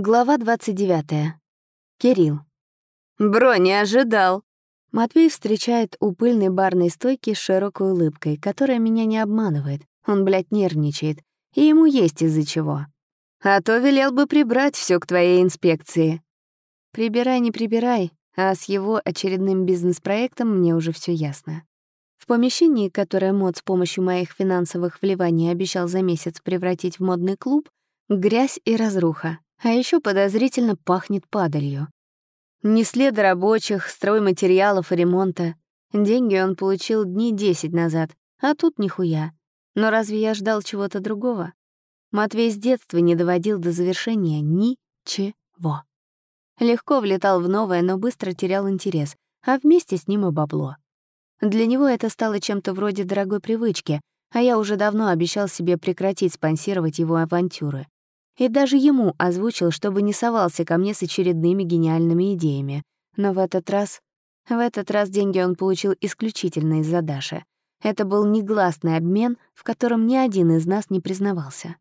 Глава 29. Кирилл. «Бро, не ожидал!» Матвей встречает у пыльной барной стойки с широкой улыбкой, которая меня не обманывает. Он, блядь, нервничает. И ему есть из-за чего. А то велел бы прибрать все к твоей инспекции. Прибирай, не прибирай, а с его очередным бизнес-проектом мне уже все ясно. В помещении, которое мод с помощью моих финансовых вливаний обещал за месяц превратить в модный клуб, грязь и разруха. А еще подозрительно пахнет падалью. Ни следа рабочих, стройматериалов и ремонта. Деньги он получил дни десять назад, а тут нихуя. Но разве я ждал чего-то другого? Матвей с детства не доводил до завершения ничего. Легко влетал в новое, но быстро терял интерес, а вместе с ним и бабло. Для него это стало чем-то вроде дорогой привычки, а я уже давно обещал себе прекратить спонсировать его авантюры. И даже ему озвучил, чтобы не совался ко мне с очередными гениальными идеями. Но в этот раз... В этот раз деньги он получил исключительно из-за Даши. Это был негласный обмен, в котором ни один из нас не признавался.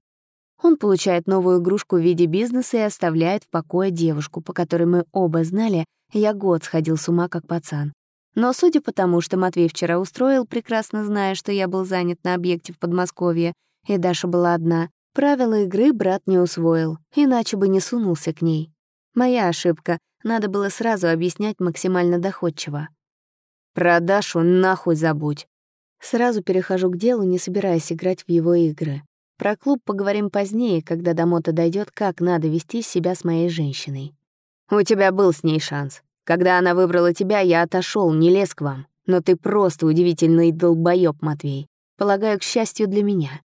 Он получает новую игрушку в виде бизнеса и оставляет в покое девушку, по которой мы оба знали, я год сходил с ума как пацан. Но судя по тому, что Матвей вчера устроил, прекрасно зная, что я был занят на объекте в Подмосковье, и Даша была одна, Правила игры брат не усвоил, иначе бы не сунулся к ней. Моя ошибка, надо было сразу объяснять максимально доходчиво. «Про Дашу нахуй забудь». Сразу перехожу к делу, не собираясь играть в его игры. Про клуб поговорим позднее, когда до мота дойдет, как надо вести себя с моей женщиной. «У тебя был с ней шанс. Когда она выбрала тебя, я отошел, не лез к вам. Но ты просто удивительный долбоёб, Матвей. Полагаю, к счастью для меня.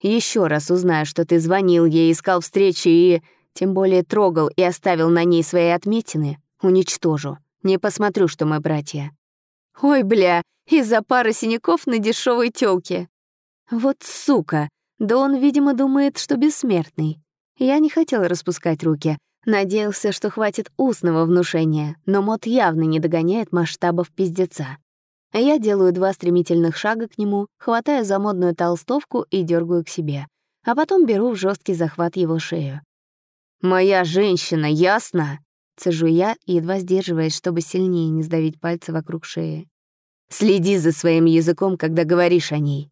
Еще раз узнаю, что ты звонил ей, искал встречи и... Тем более трогал и оставил на ней свои отметины. Уничтожу. Не посмотрю, что мы братья. Ой, бля, из-за пары синяков на дешевой тёлке. Вот сука. Да он, видимо, думает, что бессмертный. Я не хотел распускать руки. Надеялся, что хватит устного внушения, но мод явно не догоняет масштабов пиздеца. Я делаю два стремительных шага к нему, хватаю за модную толстовку и дергаю к себе, а потом беру в жесткий захват его шею. «Моя женщина, ясно?» — цежу я, едва сдерживаясь, чтобы сильнее не сдавить пальцы вокруг шеи. «Следи за своим языком, когда говоришь о ней».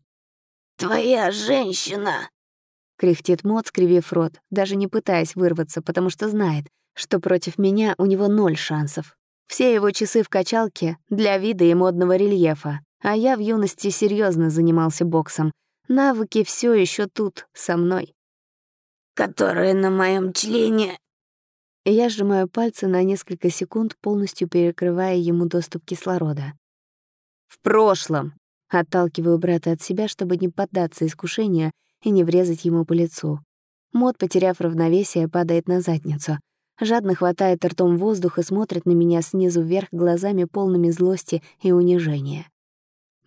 «Твоя женщина!» — кряхтит Мот, скривив рот, даже не пытаясь вырваться, потому что знает, что против меня у него ноль шансов. Все его часы в качалке для вида и модного рельефа, а я в юности серьезно занимался боксом. Навыки все еще тут, со мной. «Которые на моем члене...» Я сжимаю пальцы на несколько секунд, полностью перекрывая ему доступ кислорода. «В прошлом!» Отталкиваю брата от себя, чтобы не поддаться искушению и не врезать ему по лицу. Мод, потеряв равновесие, падает на задницу — жадно хватает ртом воздух и смотрит на меня снизу вверх глазами полными злости и унижения.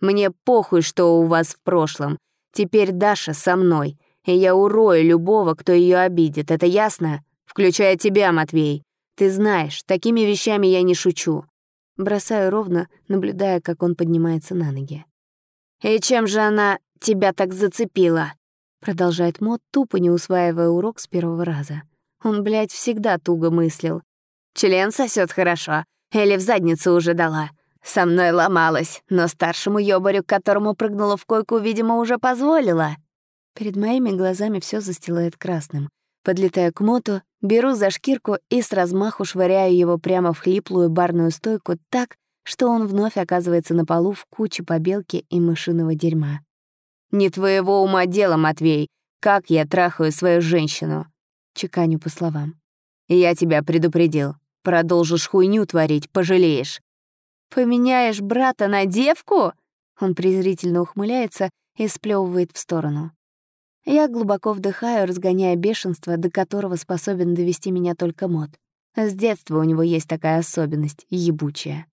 «Мне похуй, что у вас в прошлом. Теперь Даша со мной, и я урою любого, кто ее обидит, это ясно? Включая тебя, Матвей. Ты знаешь, такими вещами я не шучу». Бросаю ровно, наблюдая, как он поднимается на ноги. «И чем же она тебя так зацепила?» Продолжает Мот, тупо не усваивая урок с первого раза. Он, блядь, всегда туго мыслил. Член сосет хорошо. Или в задницу уже дала. Со мной ломалась, но старшему ёбарю, к которому прыгнула в койку, видимо, уже позволила. Перед моими глазами все застилает красным. Подлетаю к моту, беру за шкирку и с размаху швыряю его прямо в хлиплую барную стойку так, что он вновь оказывается на полу в куче побелки и мышиного дерьма. «Не твоего ума дело, Матвей. Как я трахаю свою женщину?» Чеканю по словам. «Я тебя предупредил. Продолжишь хуйню творить, пожалеешь». «Поменяешь брата на девку?» Он презрительно ухмыляется и сплёвывает в сторону. Я глубоко вдыхаю, разгоняя бешенство, до которого способен довести меня только мод. С детства у него есть такая особенность, ебучая.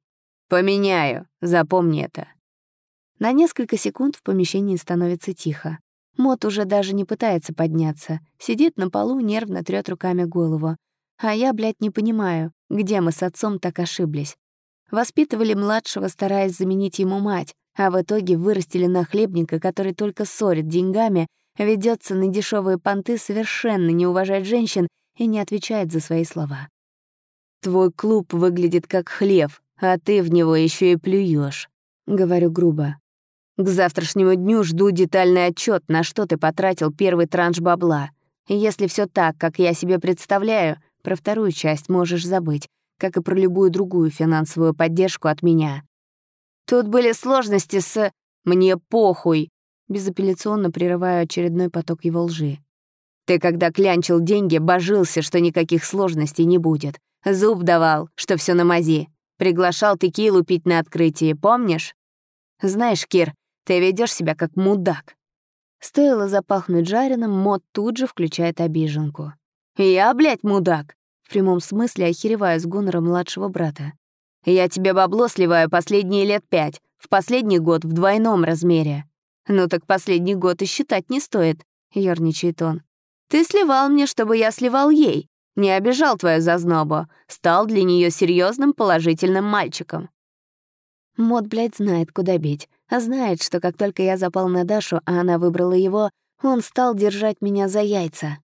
«Поменяю, запомни это». На несколько секунд в помещении становится тихо. Мот уже даже не пытается подняться. Сидит на полу, нервно трёт руками голову. А я, блядь, не понимаю, где мы с отцом так ошиблись. Воспитывали младшего, стараясь заменить ему мать, а в итоге вырастили нахлебника, который только ссорит деньгами, ведется на дешевые понты, совершенно не уважает женщин и не отвечает за свои слова. «Твой клуб выглядит как хлев, а ты в него еще и плюешь, говорю грубо. «К завтрашнему дню жду детальный отчет, на что ты потратил первый транш бабла. Если все так, как я себе представляю, про вторую часть можешь забыть, как и про любую другую финансовую поддержку от меня. Тут были сложности с... Мне похуй!» Безапелляционно прерываю очередной поток его лжи. «Ты, когда клянчил деньги, божился, что никаких сложностей не будет. Зуб давал, что все на мази. Приглашал текилу пить на открытии, помнишь? Знаешь, Кир, ты ведешь себя как мудак». Стоило запахнуть жареным, Мот тут же включает обиженку. «Я, блядь, мудак!» В прямом смысле охереваю с гонором младшего брата. «Я тебе бабло сливаю последние лет пять, в последний год в двойном размере». «Ну так последний год и считать не стоит», — ерничает он. «Ты сливал мне, чтобы я сливал ей. Не обижал твою зазнобу. Стал для нее серьезным положительным мальчиком». Мод, блядь, знает, куда бить. А знает, что как только я запал на Дашу, а она выбрала его, он стал держать меня за яйца.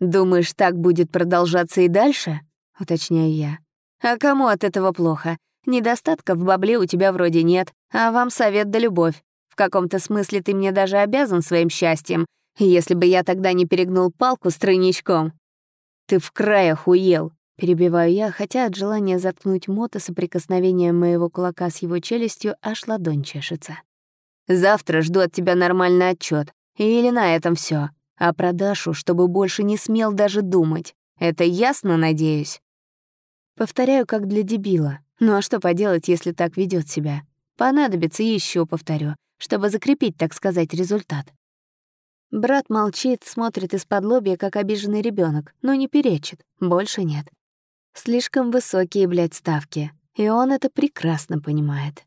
«Думаешь, так будет продолжаться и дальше?» — уточняю я. «А кому от этого плохо? Недостатка в бабле у тебя вроде нет, а вам совет да любовь. В каком-то смысле ты мне даже обязан своим счастьем, если бы я тогда не перегнул палку с тройничком». «Ты в край охуел», — перебиваю я, хотя от желания заткнуть мото соприкосновением моего кулака с его челюстью аж ладонь чешется. «Завтра жду от тебя нормальный отчет, или на этом все а про Дашу, чтобы больше не смел даже думать. Это ясно, надеюсь? Повторяю, как для дебила. Ну а что поделать, если так ведет себя? Понадобится еще повторю, чтобы закрепить, так сказать, результат. Брат молчит, смотрит из-под лобья, как обиженный ребенок, но не перечит, больше нет. Слишком высокие, блядь, ставки, и он это прекрасно понимает.